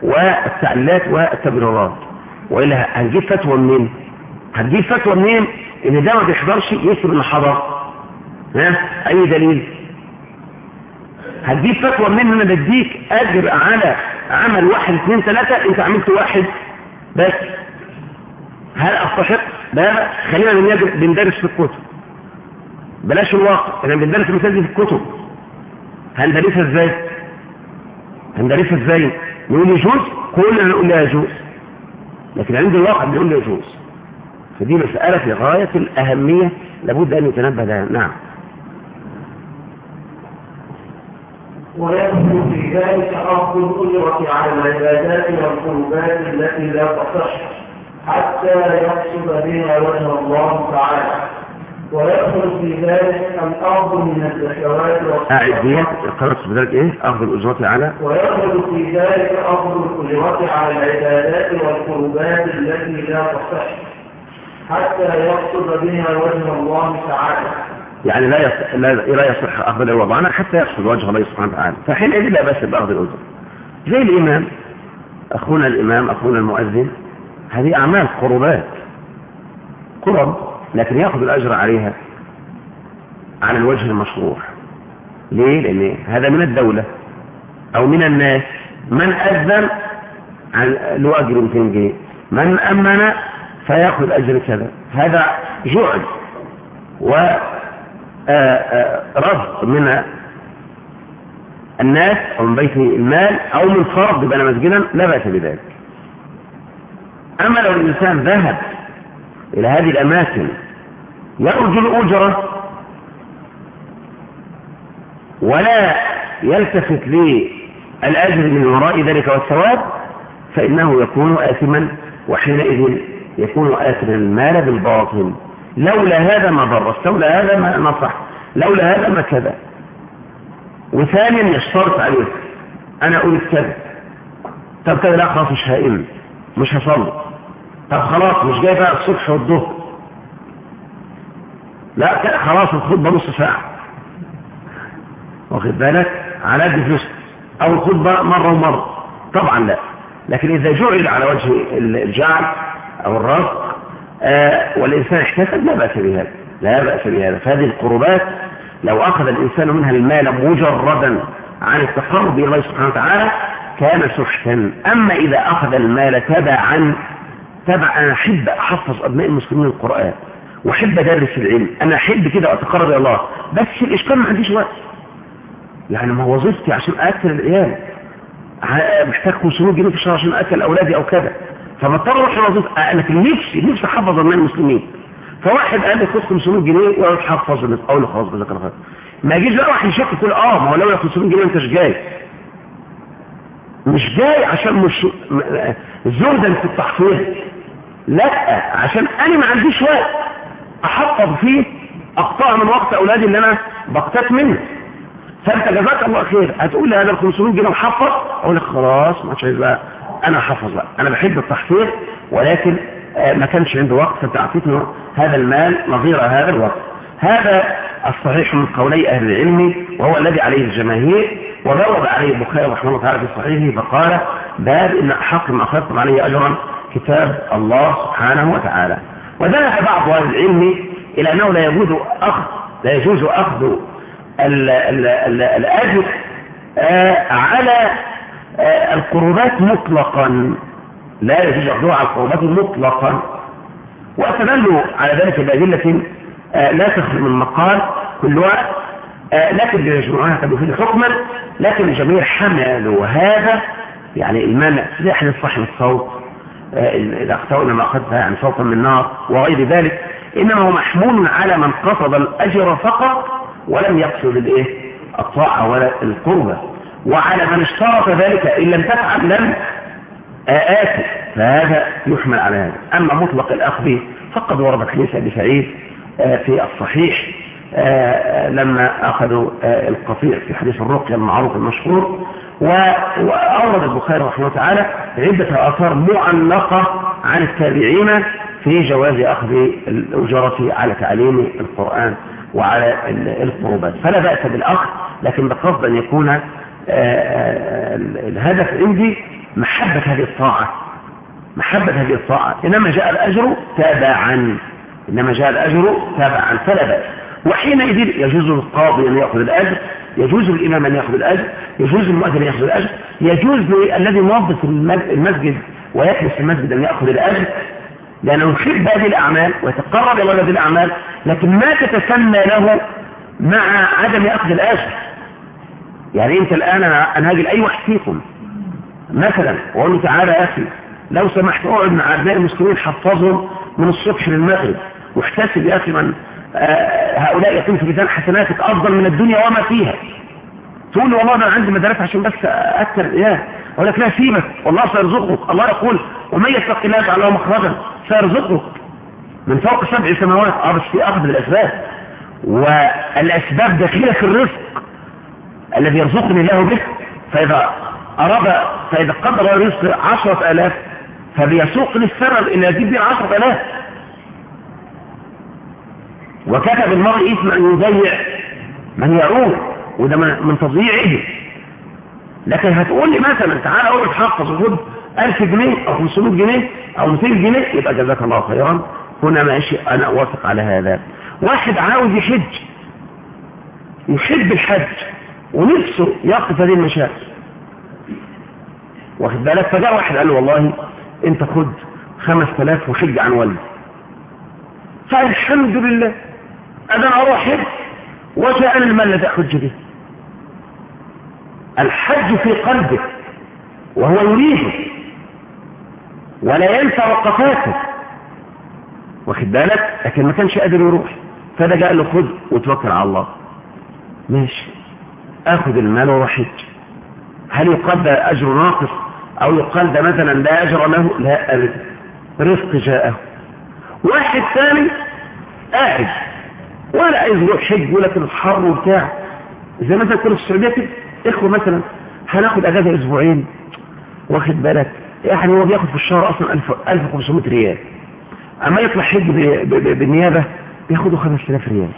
والتعليلات والتبريرات. وإلا هنجيب فتوى منين؟ هنجيب فتوى منين؟ إن ده ما بيحضرش يكتب انه حضر. ها؟ أي دليل؟ هتجيب فتوى منين؟ أنا بديك أجر على عمل واحد اثنين ثلاثة أنت عملت واحد بس. هل أستحق؟ ده خلينا بندرس في الكتب. بلاش الواقع. إحنا بندرس المثال دي في الكتب. هندرسها إزاي هندرسها إزاي نقول يجوز؟ كلنا نقول لا يجوز. لكن عند الواقع بيقول لا يجوز. فدي مسألة في غاية الأهمية. لابد أن يتنبه لها. نعم. ويدخل في ذلك أخذ الأجرة على العبادات والقربات التي لا تصح. حتى يقصد بها وجه الله تعالى. ويدخل في ذلك الأرض من الزكوات أعد ديت قرأت بذلك إيه؟ أخذ الأجرة على ويدخل في ذلك أخذ الأجرة على العبادات والقربات التي لا تصح. حتى يقصد بها وجه الله تعالى. يعني لا يصح لا, لا يصح أخذ العوض عنها حتى يقصد وجه الله سبحانه وتعالى. فحينئذ لا بأس بأخذ الأجرة زي الإمام أخونا الإمام أخونا المؤذن هذه أعمال قربات قرب لكن يأخذ الأجر عليها على الوجه المشروع. ليه؟ لأن هذا من الدولة أو من الناس. من أذن له أجر 200 جنيه. من أمن فيأخذ أجر كذا. هذا جعل ورفض من الناس أو من بيت المال أو من فرض بنى مسجدا. لا بأس بذلك. أما لو الإنسان ذهب إلى هذه الأماكن يرجو الأجرة ولا يلتفت للأجر من وراء ذلك والثواب فإنه يكون آثما وحينئذ يكون آثما المال بالباطل. لولا هذا ما ضر لولا هذا ما نصح لولا هذا ما كذا وثانيا يشترط عليه أنا أقول كذا طب كذا لا خلاص مش هائم مش هصلي. طب خلاص مش جاي بقى الصبح والظهر لا خلاص الخطبة نص ساعة. واخد بالك؟ على قد فلوس. أو الخطبة مرة ومرة. طبعا لا. لكن إذا جعل على وجه الجعل أو الرزق آه والإنسان احتسب لا بأس بهذا. لا بأس بهذا. فهذه القربات لو أخذ الإنسان منها المال مجردا عن التقرب إلى الله سبحانه وتعالى كان سحتا. أما إذا أخذ المال تبعا تبع أنا أحب أحفظ أبناء المسلمين القرآن وأحب أدرس العلم. أنا أحب كده أتقرب إلى الله. بس الإشكال ما عنديش وقت. يعني ما وظيفتي عشان أكل العيال. محتاج 500 جنيه في الشهر عشان أكل أولادي أو كذا فبضطر أروح الوظيفة أنا كان نفسي نفسي أحفظ أبناء المسلمين. فواحد قال لي خد 500 جنيه ويقعد يحفظ أقول له خلاص جزاك الله خير ما يجيش بقى واحد يشك يقول آه ما هو لولا 500 جنيه أنت مش جاي. مش جاي عشان مش زهدا في التحفيظ. لا عشان أنا ما عنديش وقت احفظ فيه اقطع من وقت أولادي اللي أنا بقتات منه. فأنت جزاك الله خير. هتقول لي هذا ال 500 جنيه محفظ؟ أقول لك خلاص ما عايز بقى. أنا احفظ بقى. أنا بحب التحفيظ ولكن ما كانش عندي وقت. فأنت اعطيتني هذا المال نظير هذا الوقت. هذا الصحيح من قولي أهل العلم وهو الذي عليه الجماهير وضرب عليه البخاري رحمه الله تعالى في صحيحه فقال باب إن أحق ما أخذتم عليه أجرا كتاب الله سبحانه وتعالى. وذهب بعض أهل العلم إلى أنه لا يجوز أخذ لا يجوز أخذ ال ال ال الأجر آه على آه القربات مطلقا. لا يجوز أخذها على القربات مطلقا. وأستدلوا على ذلك بأدلة آه لا تخلو من مقال كل وقت آه لكن بيجمعوها تبفيد حكما. لكن الجميع حملوا هذا يعني المانع سلاح صاحب الصوت. إذا اختونا ما أخذها يعني صوتا من نار وغير ذلك إنما هو محمول على من قصد الأجر فقط ولم يقصد الإيه؟ الطاعة ولا القربة. وعلى من اشترط ذلك إن لم تفعل لم آتي فهذا يحمل على هذا. أما مطلق الأخذ فقد وردت حديث أبي سعيد في الصحيح لما أخذوا القطيع في حديث الرقية المعروف المشهور وأورد البخاري رحمه الله تعالى عدة آثار معلقة عن التابعين في جواز أخذ الأجرة على تعليم القرآن وعلى القربات. فلا بأس بالأخذ لكن بقصد أن يكون الهدف عندي محبة هذه الطاعة. محبة هذه الطاعة. إنما جاء الأجر تابعا. إنما جاء الأجر تابعا. فلا بأس. وحينئذ يجوز للقاضي أن يأخذ الأجر يجوز للإمام أن يأخذ الأجر يجوز للمؤذن أن يأخذ الأجر. يجوز للذي موظف المسجد ويكنس المسجد أن يأخذ الأجر لأنه يحب هذه الأعمال ويتقرب إلى هذه الأعمال لكن ما تتسمى له مع عدم أخذ الأجر. يعني أنت الآن أنا هاجي لأي واحد فيكم. مثلا وأقول له تعالى يا أخي لو سمحت أقعد مع أبناء المسلمين حفظهم من الصبح للمغرب واحتسب يا أخي من آه هؤلاء يكون في ميزان حسناتك أفضل من الدنيا وما فيها. تقول والله أنا عندي مدارس عشان بس أكثر إياه أقول لك لا سيبك. والله سيرزقك. الله يقول ومن يتق الله يجعل له مخرجا سيرزقك. من فوق سبع سماوات آه بس في أخذ الأسباب. والأسباب داخلة في الرزق. الذي يرزقني الله به فإذا أراد فإذا قدر الرزق عشرة آلاف فبيسوق للسبب إن يجيب عشرة آلاف. وكتب المرء إثم أن يضيع من يعود. وده من تضييعه. لكن هتقول لي مثلا تعالى اقعد حفظ وخد 1000 جنيه أو 500 جنيه أو 200 جنيه يبقى جزاك الله خيرا. هنا ماشي أنا أوافق على هذا. واحد عاوز يحج يحب الحج ونفسه يقف هذه المشاكل. واخد بالك؟ فجاء واحد قال له والله أنت خد 5000 وحج عن والدي فالحمد لله أنا أروح حج وجاء المال الذي احج به. الحج في قلبه وهو يريده ولا ينسى وقفاته. واخد بالك؟ لكن ما كانش قادر يروح. جاء له خذ وتوكل على الله. ماشي. آخذ المال وأروح حج هل يقال ده أجر ناقص؟ أو يقال ده مثلا لا أجر له؟ لا ابدا. رزق جاءه. واحد ثاني قاعد. ولا عايز يروح حج ولكن الحر وبتاع. زي مثلا كل السعودية كده. إخوة مثلا هناخد اجازه أسبوعين. واخد بالك؟ يعني هو بياخد في الشهر أصلا 1500 ريال. أما يطلع حج بالنيابة بياخدوا 5000 ريال.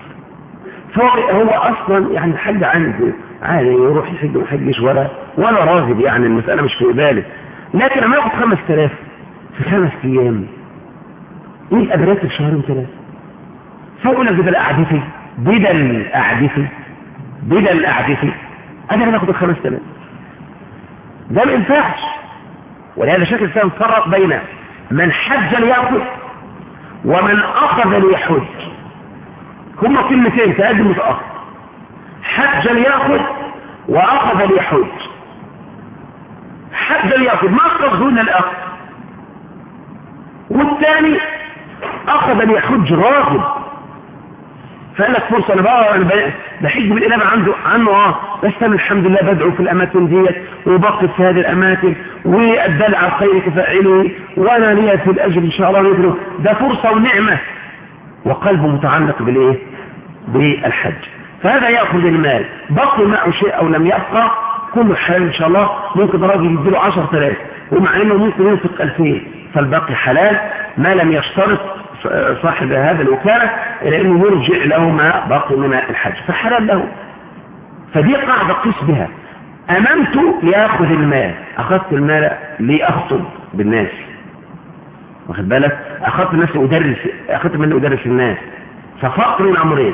فهو هو أصلا يعني الحج عنده عادي يروح يحج ما يحجش ولا ولا راغب يعني المسألة مش في باله لكن أما ياخد 5000 في خمس أيام إيه ادرات في شهرين ثلاثة فيقول لك ده قعدتي بدل أعدفي بدل أعدفي أنا ناخد الخمس تلاف ده ما ينفعش ولهذا شكل الإسلام فرق بين من حج ليأخذ ومن أخذ ليحج. هما كلمتين تقدم متأخر حج ليأخذ وأخذ ليحج. حج ليأخذ ما قصدون الأخذ. والثاني أخذ ليحج راغب. فقال لك فرصة أنا بقى بحج بالإنابة عنده عنه آه. بس أنا الحمد لله بدعو في الأماكن ديت وبقف في هذه الأماكن والدل على الخير كفاعله وأنا لي في الأجر إن شاء الله مثله ده فرصة ونعمة. وقلبه متعلق بالإيه؟ بالحج. فهذا يأخذ المال. بقي معه شيء أو لم يبقى كله حلال إن شاء الله ممكن راجل يديله 10000 ومع إنه ممكن ينفق 2000 فالباقي حلال ما لم يشترط. صاحب هذا الوكالة إلى أنه يرجع له ما باقي من الحج فحلال له. فدي قاعدة قيس بها. أممت لأخذ المال. أخذت المال لأخطب بالناس. واخد بالك؟ أخذت الناس أدرس أخذت من أدرس الناس. ففقر من أمرين.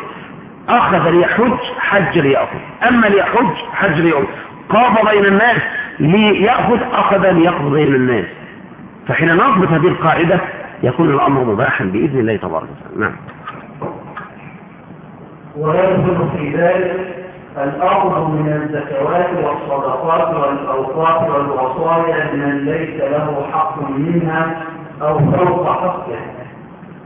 أخذ ليحج حج ليأخذ أما ليحج حج ليأخذ قاضى بين الناس ليأخذ أخذ ليأخذ بين الناس. فحين نضبط هذه القاعدة يكون الأمر مباحا بإذن الله تبارك وتعالى. نعم. ويدخل في ذلك الأخذ من الزكوات والصدقات والأوقاف والوصايا من ليس له حق منها أو فوق حقه.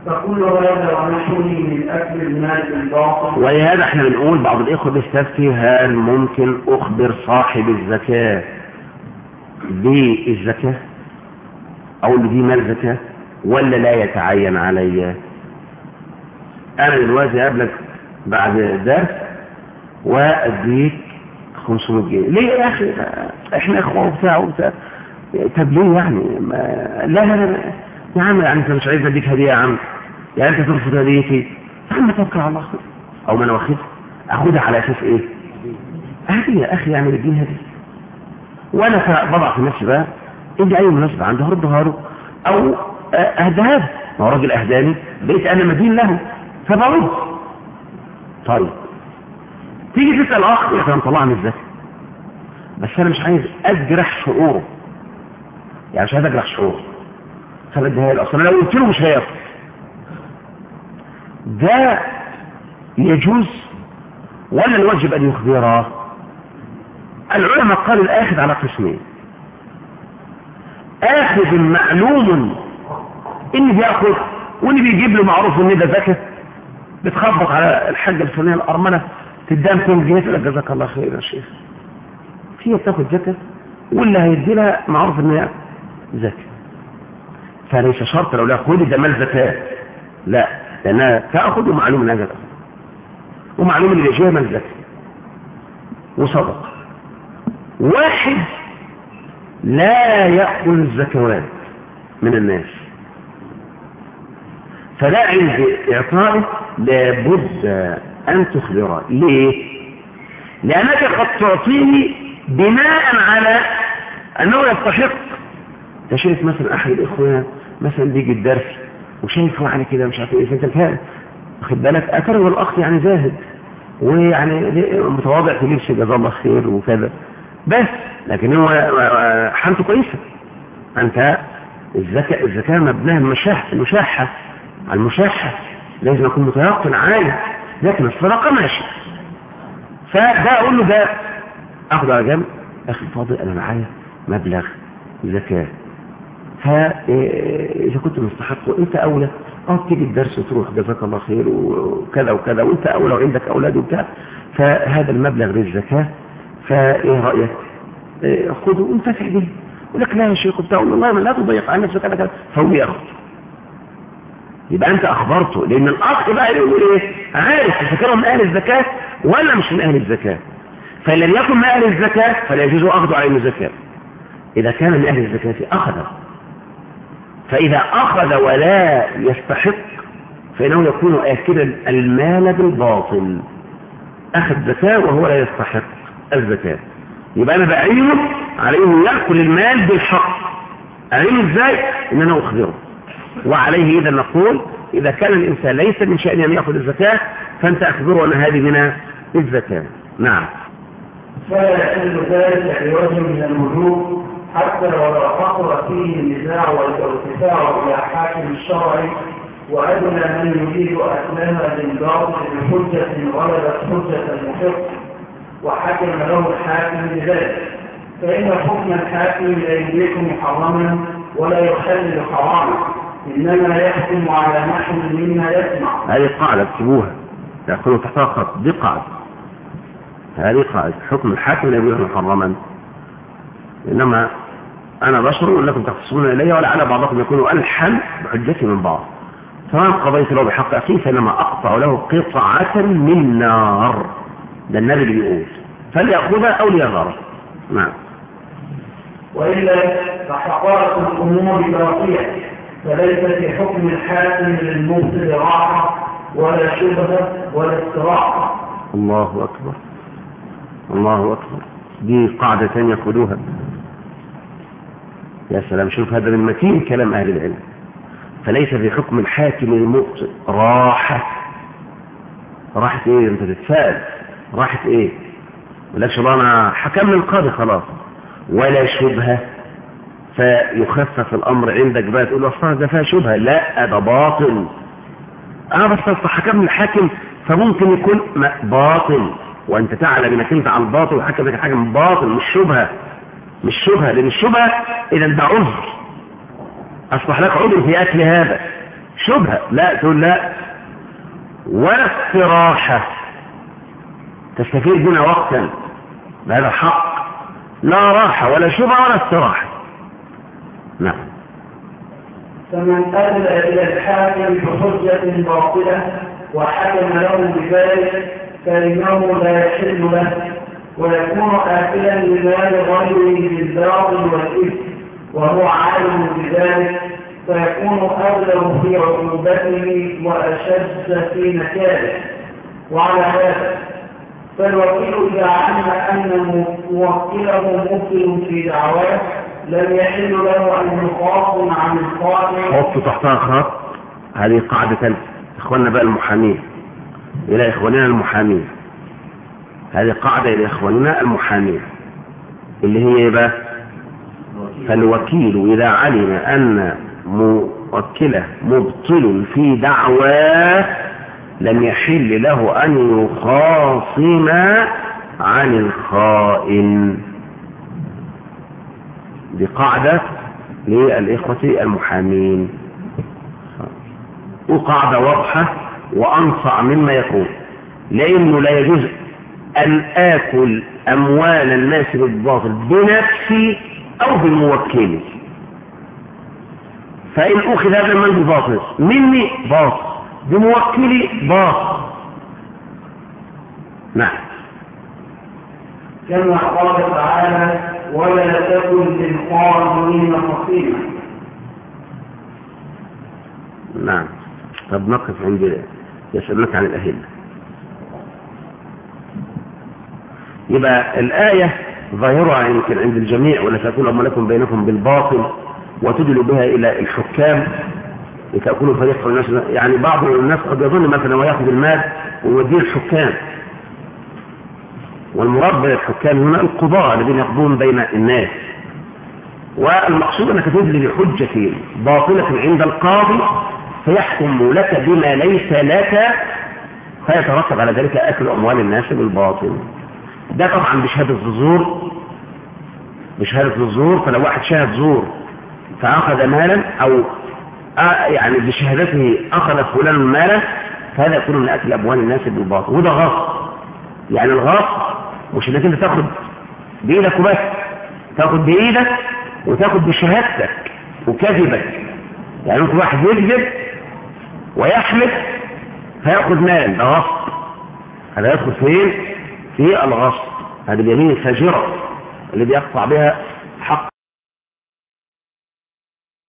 فكل هذا ونحوه من أكل المال الباطل ولهذا إحنا بنقول بعض الإخوة بيستفتي هل ممكن أخبر صاحب الزكاة بالزكاة؟ أو اللي دي مال زكاة؟ ولا لا يتعين علي؟ أنا دلوقتي قبلك بعد درس وأديك 500 جنيه. ليه يا أخي؟ إحنا إخوة وبتاع وبتاع. طب ليه يعني؟ ما... لا لا لا يا عم يعني أنت مش عايز أديك هدية يا عم؟ يعني أنت ترفض هديتي؟ يا عم توكل على الله. أو ما أنا واخدها. أخدها على أساس إيه؟ هدية يا أخي يعني الدين هدية. وأنا بضع في نفسي بقى إني أي مناسبة عنده هردها له أو أهدها له ما هو راجل أهداني بقيت أنا مدين له. فبعود طيب. تيجي تسأل أخ يا كان طلعني الزكاة. بس أنا مش عايز أجرح شعوره. يعني مش عايز أجرح شعوره. فبديها له. أصلا لو قلت له مش هياخد ده يجوز ولا الواجب أن يخبره؟ العلماء قالوا الآخذ على قسمين. آخذ معلوم إن بيأخذ واللي بيجيب له معروف إن ده زكاة بتخبط على الحاجة الفلانية الأرملة تدام 200 جنيه تقول لك جزاك الله خير يا شيخ. هي بتاخد زكاة واللي هيدي لها معروف إن هي زكاة فليس شرط لو لا خدي ده مال زكاة لا لأنها تأخذ ومعلوم إنها زكاة ومعلوم اللي بيجيها مال زكاة وصدق. واحد لا يأكل الزكوات من الناس. فلا عند إعطائه لابد أن تخبره. ليه؟ لأنك قد تعطيه بناء على أنه يستحق. تشايف مثلا أحد الإخوة مثلا بيجي الدرس وشايفه يعني كده مش عارف إيه فأنت فاهم واخد بالك؟ أترى الأخ يعني زاهد ويعني متواضع في لبسه جزاه الله خير وكذا. بس لكن هو حالته كويسة. أنت الزكاة الزكاة مبناها المشاحة المشاحة لازم أكون متيقن عالي لكن الصدقة ماشي فده أقول له ده أخذ على جنب. أخي فاضل أنا معايا مبلغ زكاة. فإذا كنت مستحق وإنت أولى آه تيجي الدرس وتروح جزاك الله خير وكذا وكذا وأنت أولى وعندك أولاد وبتاع فهذا المبلغ للزكاة. فإيه رأيك؟ إيه خده وانتفع به. يقول لك لا يا شيخ وبتاع. والله لا تضيق عن نفسك فهو ياخد يبقى انت اخبرته لأن الأخ بقى يقول إيه؟ عارف الفكرة من أهل الزكاه ولا مش من أهل الزكاه فان لم يكن من أهل الزكاه فلا يجوز أخذه عليه الزكاه إذا كان من أهل الزكاه اخذه فإذا أخذ ولا يستحق فإنه يكون آكلا المال بالباطل. أخذ زكاة وهو لا يستحق الزكاة يبقى أنا بعينه عليه يأكل المال بالحق. أعينه إزاي؟ إن أنا أخبره. وعليه إذا نقول إذا كان الإنسان ليس من شأنه أن يأخذ الزكاة فأنت أخبره أن هذه من الزكاة. نعم. فلا يحل ذلك بوجه من الوجوه حتى ولو حصل فيه النزاع والارتفاع إلى حاكم الشرع وأدنى من يريد اكلها بالباطل بحجة غلبت حجة المحق وحكم له الحاكم بذلك. فإن حكم الحاكم لا يدرك محرما ولا يحلل حراما. إنما يحكم على نحو مما يسمع. هذه قاعدة اكتبوها. تأخذوا تحتها خط دي قاعدة. هذه قاعدة. حكم الحاكم لا يبيه محرما. إنما أنا بشر ولكم تختصون إلي ولعل بعضكم يكون ألحن بحجتي من بعض. فمن قضيت له بحق أخيه فإنما أقطع له قطعة من نار. ده النبي بيقول. فليأخذها أو ليغرها نعم. وإلا فحقائق الأمور باقية فليس في حكم الحاكم للمبطل راحة ولا شبهة ولا استراحة. الله أكبر. الله أكبر. دي قاعدة ثانية خدوها يا سلام شوف هذا من متين كلام أهل العلم. فليس في حكم الحاكم المبطل راحة. راحة إيه؟ أنت تتساءل راحة إيه؟ ملاكش الله أنا حكم القاضي خلاص. ولا شبهة فيخفف الأمر عندك بقى تقول أصلا ده فيها شبهة. لا ده باطل. أنا بس حكم الحاكم فممكن يكون باطل. وأنت تعلم إنك أنت على الباطل وحكم لك الحاكم باطل مش شبهة. مش شبهة لأن الشبهة إذا ده عذر. أصبح لك عذر في أكل هذا. شبهة. لا تقول لا. ولا استراحة. تستفيد منها وقتا. بهذا الحق. لا راحة ولا شبهة ولا استراحة. نعم. فمن أدلى إلى الحاكم بحجة باطلة وحكم له بذلك فإنه لا يحل له ويكون آكلا لمال غيره بالباطل والإثم وهو عالم بذلك فيكون أبلغ في عقوبته وأشد في نكاله وعلى هذا فالوكيل إذا علم أن موكله مبطل في دعواه لم يحل له أن يخاصم عن القائم حطوا تحتها خط هذه قاعدة ثالثة إخواننا بقى المحامين. إلى إخواننا المحامين. هذه قاعدة إلى إخواننا المحامين. اللي هي إيه بقى؟ فالوكيل إذا علم أن موكله مبطل في دعواه لم يحل له أن يخاصم عن الخائن. دي قاعدة للإخوة المحامين. وقاعدة واضحة وأنصع مما يكون لأنه لا يجوز أن آكل أموال الناس بالباطل بنفسي أو بالموكل. فإن أخذ هذا المال بالباطل مني؟ باطل. بموكلي؟ باطل. نعم. كما قال تعالى ولا تكن للظالمين خصيما. نعم. طب نقف عند يسألونك عن الأهلة. يبقى الآية ظاهرها يمكن عند الجميع ولا تكون أموالكم بينكم بالباطل وتدلوا بها إلى الحكام لتأكلوا فريق الناس يعني بعض الناس قد يظن مثلا ويأخذ المال ويوديه الحكام. والمراد بالحكام هنا القضاء الذين يقضون بين الناس. والمقصود أنك تدلي بحجة باطلة عند القاضي فيحكم لك بما ليس لك فيترتب على ذلك أكل أموال الناس بالباطل. ده طبعا بشهادة الزور. بشهادة الزور فلو واحد شاهد زور فأخذ مالا أو آه يعني بشهادته أخذ فلان مالا فهذا يكون من أكل أموال الناس بالباطل. وده غصب. يعني الغصب مش انت تاخد بإيدك وبس تاخد بإيدك وتاخد بشهادتك وكذبك. يعني ممكن واحد يكذب ويحلف فيأخذ مال ده غصب. هذا يدخل فين؟ في الغصب. هذه اليمين الفاجرة اللي بيقطع بها